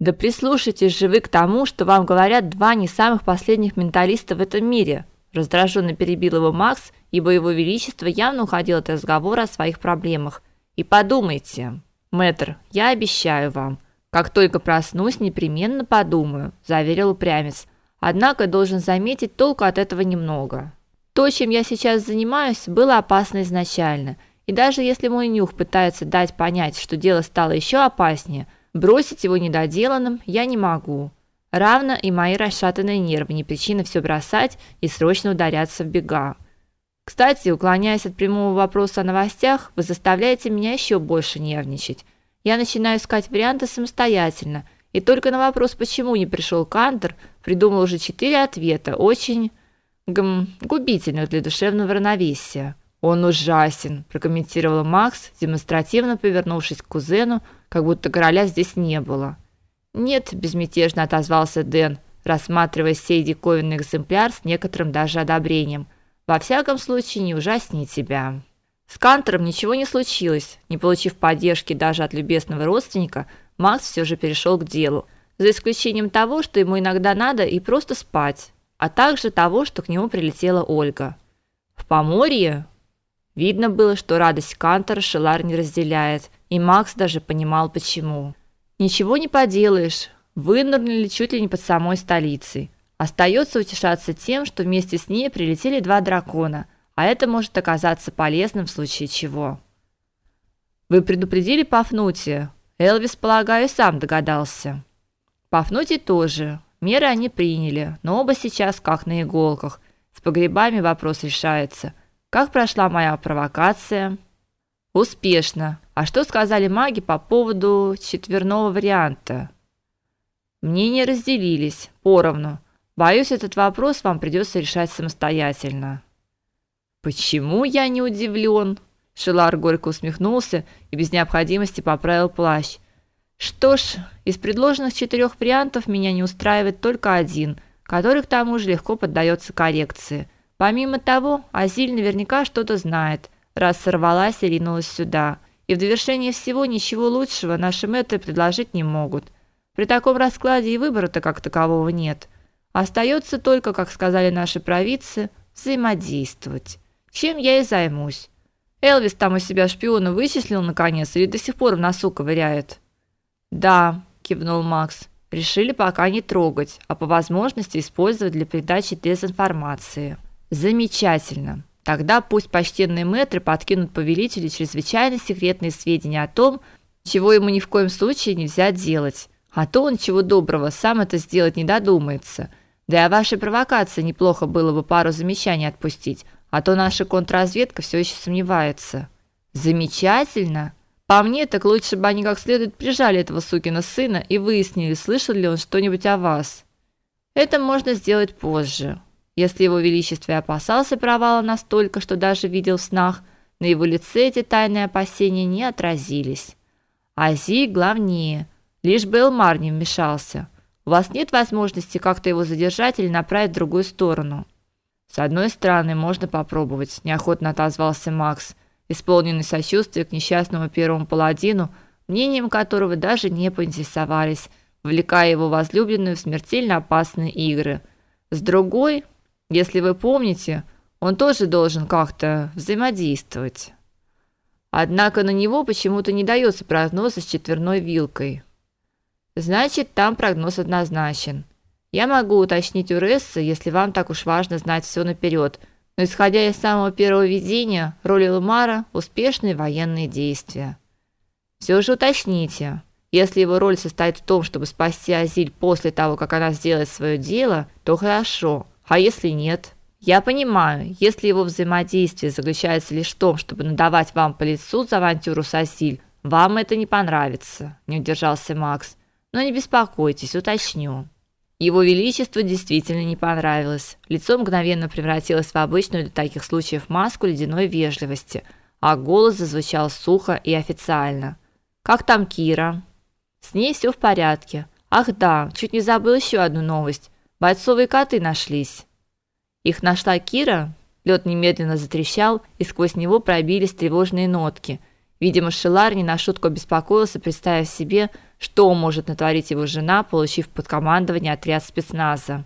Да прислушайтесь же вы к тому, что вам говорят два не самых последних менталиста в этом мире. Раздраженно перебил его Макс, ибо его величество явно уходил от разговора о своих проблемах. И подумайте, мэтр, я обещаю вам, как только проснусь, непременно подумаю, заверил упрямец. Однако должен заметить, толку от этого немного. То, чем я сейчас занимаюсь, было опасно изначально, и даже если мой нюх пытается дать понять, что дело стало еще опаснее, бросить его недоделанным я не могу. Равно и мои расшатанные нервы не причина все бросать и срочно ударяться в бега. Кстати, уклоняясь от прямого вопроса о новостях, вы заставляете меня еще больше нервничать. Я начинаю искать варианты самостоятельно, и только на вопрос, почему не пришел Кантер, придумал уже четыре ответа, очень гм, губительных для душевного равновесия. Он ужасен, прокомментировал Макс, демонстративно повернувшись к кузену, как будто короля здесь не было. Нет, безмятежно отозвался Дэн, рассматривая сей диковинный экземпляр с некоторым даже одобрением. Во всяком случае, не ужаснее тебя. С Кантором ничего не случилось. Не получив поддержки даже от любезного родственника, Макс все же перешел к делу, за исключением того, что ему иногда надо и просто спать а также того, что к нему прилетела Ольга. В Поморье видно было, что радость Кантора Шелар не разделяет, и Макс даже понимал почему. Ничего не поделаешь, вынырнули чуть ли не под самой столицей. Остается утешаться тем, что вместе с ней прилетели два дракона, а это может оказаться полезным в случае чего. Вы предупредили Пафнутия? Элвис, полагаю, сам догадался. Пафнутий тоже. Меры они приняли, но оба сейчас как на иголках. С погребами вопрос решается. Как прошла моя провокация? Успешно. А что сказали маги по поводу четверного варианта? Мнения разделились поровну. Боюсь, этот вопрос вам придется решать самостоятельно. Почему я не удивлен? Шелар горько усмехнулся и без необходимости поправил плащ. Что ж, из предложенных четырех вариантов меня не устраивает только один, который к тому же легко поддается коррекции. Помимо того, Азиль наверняка что-то знает, раз сорвалась и ринулась сюда. И в довершение всего ничего лучшего наши мэтры предложить не могут. При таком раскладе и выбора-то как такового нет. Остается только, как сказали наши провидцы, взаимодействовать. Чем я и займусь. Элвис там у себя шпиона вычислил наконец или до сих пор в носу ковыряет? Да, кивнул Макс. Решили пока не трогать, а по возможности использовать для передачи дезинформации. Замечательно. Тогда пусть почтенные мэтры подкинут повелителю чрезвычайно секретные сведения о том, чего ему ни в коем случае нельзя делать. А то он чего доброго сам это сделать не додумается. Да и о вашей провокации неплохо было бы пару замечаний отпустить, а то наша контрразведка все еще сомневается. Замечательно. По мне, так лучше бы они как следует прижали этого сукина сына и выяснили, слышал ли он что-нибудь о вас. Это можно сделать позже. Если его величество опасался провала настолько, что даже видел в снах, на его лице эти тайные опасения не отразились. Ази главнее, лишь бы Элмар не вмешался. У вас нет возможности как-то его задержать или направить в другую сторону. С одной стороны, можно попробовать, неохотно отозвался Макс исполненный сочувствия к несчастному первому паладину, мнением которого даже не поинтересовались, вовлекая его возлюбленную в смертельно опасные игры. С другой, если вы помните, он тоже должен как-то взаимодействовать. Однако на него почему-то не дается прогноз с четверной вилкой. Значит, там прогноз однозначен. Я могу уточнить у Ресса, если вам так уж важно знать все наперед – но исходя из самого первого видения, роль Элмара успешные военные действия. Все же уточните, если его роль состоит в том, чтобы спасти Азиль после того, как она сделает свое дело, то хорошо. А если нет? Я понимаю, если его взаимодействие заключается лишь в том, чтобы надавать вам по лицу за авантюру с Азиль, вам это не понравится, не удержался Макс. Но не беспокойтесь, уточню. Его величеству действительно не понравилось. Лицо мгновенно превратилось в обычную для таких случаев маску ледяной вежливости, а голос зазвучал сухо и официально. Как там Кира? С ней все в порядке. Ах да, чуть не забыл еще одну новость. Бойцовые коты нашлись. Их нашла Кира? Лед немедленно затрещал, и сквозь него пробились тревожные нотки. Видимо, Шелар не на шутку беспокоился, представив себе, что может натворить его жена, получив под командование отряд спецназа.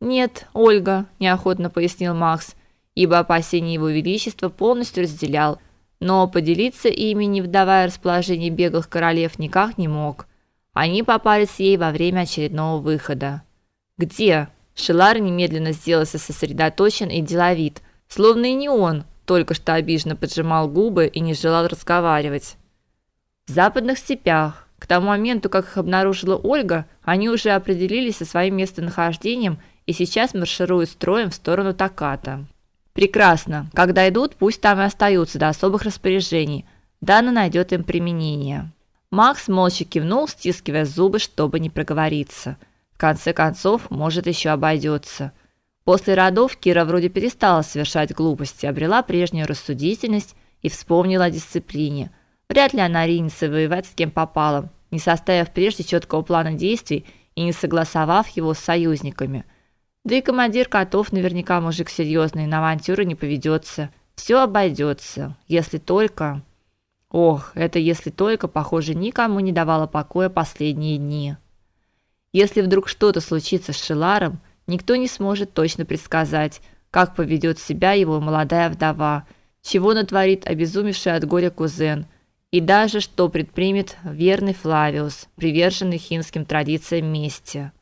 Нет, Ольга, неохотно пояснил Макс, ибо опасения его величества полностью разделял, но поделиться ими, не вдавая расположение беглых королев, никак не мог. Они попались ей во время очередного выхода. Где? Шелар немедленно сделался сосредоточен и деловит, словно и не он только что обиженно поджимал губы и не желал разговаривать. В западных степях к тому моменту, как их обнаружила Ольга, они уже определились со своим местонахождением и сейчас маршируют строем в сторону Таката. Прекрасно. Когда идут, пусть там и остаются до особых распоряжений. Дана найдет им применение. Макс молча кивнул, стискивая зубы, чтобы не проговориться. В конце концов, может, еще обойдется. После родов Кира вроде перестала совершать глупости, обрела прежнюю рассудительность и вспомнила о дисциплине. Вряд ли она ринется воевать с кем попало, не составив прежде четкого плана действий и не согласовав его с союзниками. Да и командир котов наверняка мужик серьезный, на авантюры не поведется. Все обойдется, если только... Ох, это если только, похоже, никому не давало покоя последние дни. Если вдруг что-то случится с Шиларом, никто не сможет точно предсказать, как поведет себя его молодая вдова, чего натворит обезумевший от горя кузен, и даже что предпримет верный Флавиус, приверженный хинским традициям мести.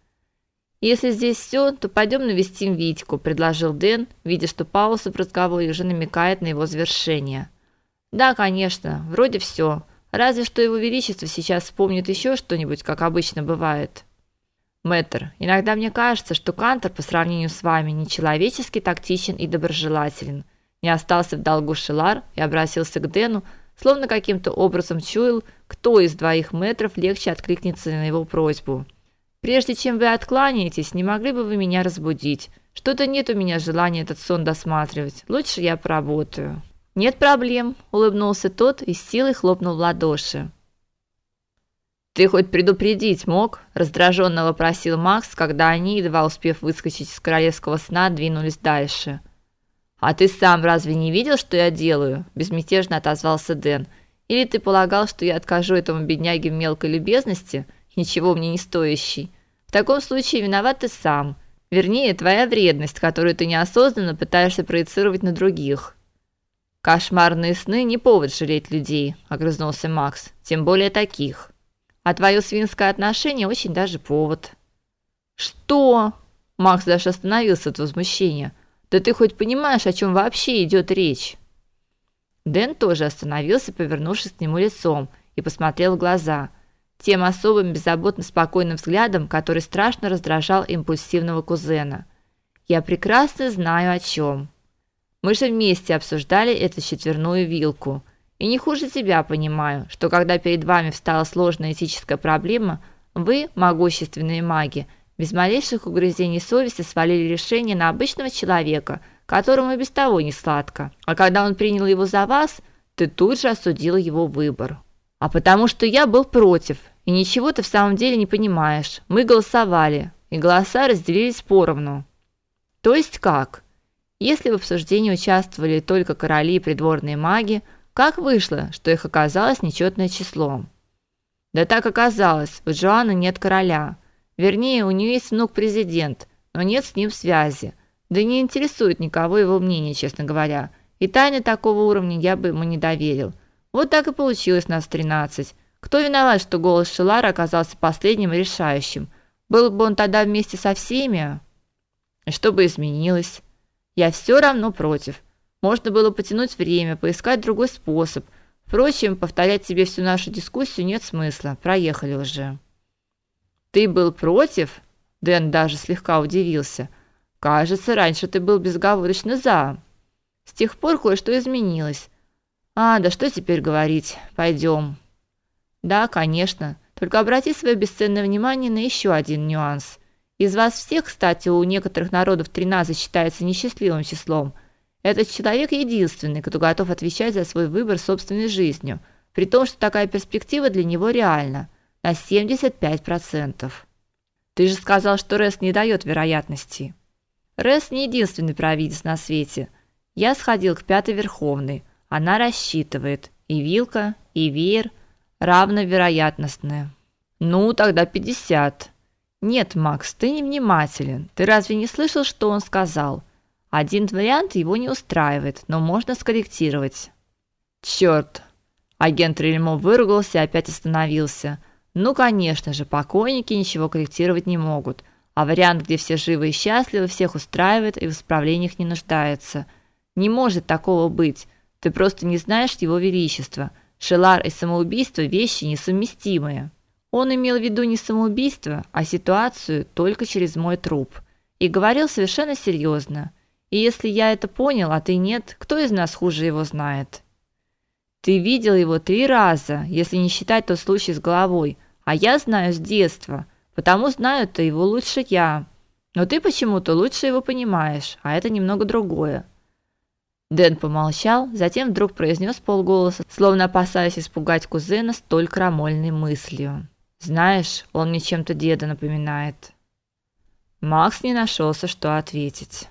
Если здесь все, то пойдем навестим Витьку, предложил Дэн, видя, что пауза в разговоре уже намекает на его завершение. Да, конечно, вроде все. Разве что его величество сейчас вспомнит еще что-нибудь, как обычно бывает. Мэтр, иногда мне кажется, что Кантор по сравнению с вами нечеловечески тактичен и доброжелателен. Не остался в долгу Шилар и обратился к Дену, словно каким-то образом чуял, кто из двоих метров легче откликнется на его просьбу. Прежде чем вы откланяетесь, не могли бы вы меня разбудить? Что-то нет у меня желания этот сон досматривать. Лучше я поработаю. Нет проблем, улыбнулся тот и с силой хлопнул в ладоши. Ты хоть предупредить мог? раздраженно вопросил Макс, когда они, едва успев выскочить из королевского сна, двинулись дальше. А ты сам разве не видел, что я делаю? безмятежно отозвался Дэн. Или ты полагал, что я откажу этому бедняге в мелкой любезности, ничего мне не стоящей? В таком случае виноват ты сам. Вернее, твоя вредность, которую ты неосознанно пытаешься проецировать на других. Кошмарные сны не повод жалеть людей, огрызнулся Макс. Тем более таких. А твое свинское отношение очень даже повод. Что? Макс даже остановился от возмущения. Да ты хоть понимаешь, о чем вообще идет речь? Дэн тоже остановился, повернувшись к нему лицом, и посмотрел в глаза, тем особым беззаботно спокойным взглядом, который страшно раздражал импульсивного кузена. Я прекрасно знаю о чем. Мы же вместе обсуждали эту четверную вилку. И не хуже тебя понимаю, что когда перед вами встала сложная этическая проблема, вы, могущественные маги, без малейших угрызений совести свалили решение на обычного человека, которому и без того не сладко. А когда он принял его за вас, ты тут же осудила его выбор. А потому что я был против, и ничего ты в самом деле не понимаешь. Мы голосовали, и голоса разделились поровну. То есть как? Если в обсуждении участвовали только короли и придворные маги, как вышло, что их оказалось нечетное число? Да так оказалось, у Джоанны нет короля. Вернее, у нее есть внук-президент, но нет с ним связи. Да не интересует никого его мнение, честно говоря. И тайны такого уровня я бы ему не доверил. Вот так и получилось нас 13. Кто виноват, что голос Шилара оказался последним и решающим? Был бы он тогда вместе со всеми? И что бы изменилось? Я все равно против. Можно было потянуть время, поискать другой способ. Впрочем, повторять себе всю нашу дискуссию нет смысла. Проехали уже. Ты был против? Дэн даже слегка удивился. Кажется, раньше ты был безоговорочно за. С тех пор кое-что изменилось. А, да что теперь говорить? Пойдем. Да, конечно. Только обрати свое бесценное внимание на еще один нюанс. Из вас всех, кстати, у некоторых народов 13 считается несчастливым числом – этот человек единственный, кто готов отвечать за свой выбор собственной жизнью, при том, что такая перспектива для него реальна на 75%. Ты же сказал, что Рес не дает вероятности. Рес не единственный провидец на свете. Я сходил к пятой верховной. Она рассчитывает. И вилка, и веер равновероятностные. Ну, тогда 50. Нет, Макс, ты не внимателен. Ты разве не слышал, что он сказал? Один вариант его не устраивает, но можно скорректировать. Черт! Агент Рельмо выругался и опять остановился. Ну, конечно же, покойники ничего корректировать не могут. А вариант, где все живы и счастливы, всех устраивает и в исправлениях не нуждается. Не может такого быть. Ты просто не знаешь его величества. Шелар и самоубийство вещи несовместимые. Он имел в виду не самоубийство, а ситуацию только через мой труп. И говорил совершенно серьезно. И если я это понял, а ты нет, кто из нас хуже его знает? Ты видел его три раза, если не считать тот случай с головой, а я знаю с детства, потому знаю-то его лучше я. Но ты почему-то лучше его понимаешь, а это немного другое. Дэн помолчал, затем вдруг произнес полголоса, словно опасаясь испугать кузена столь крамольной мыслью. Знаешь, он мне чем-то деда напоминает. Макс не нашелся, что ответить.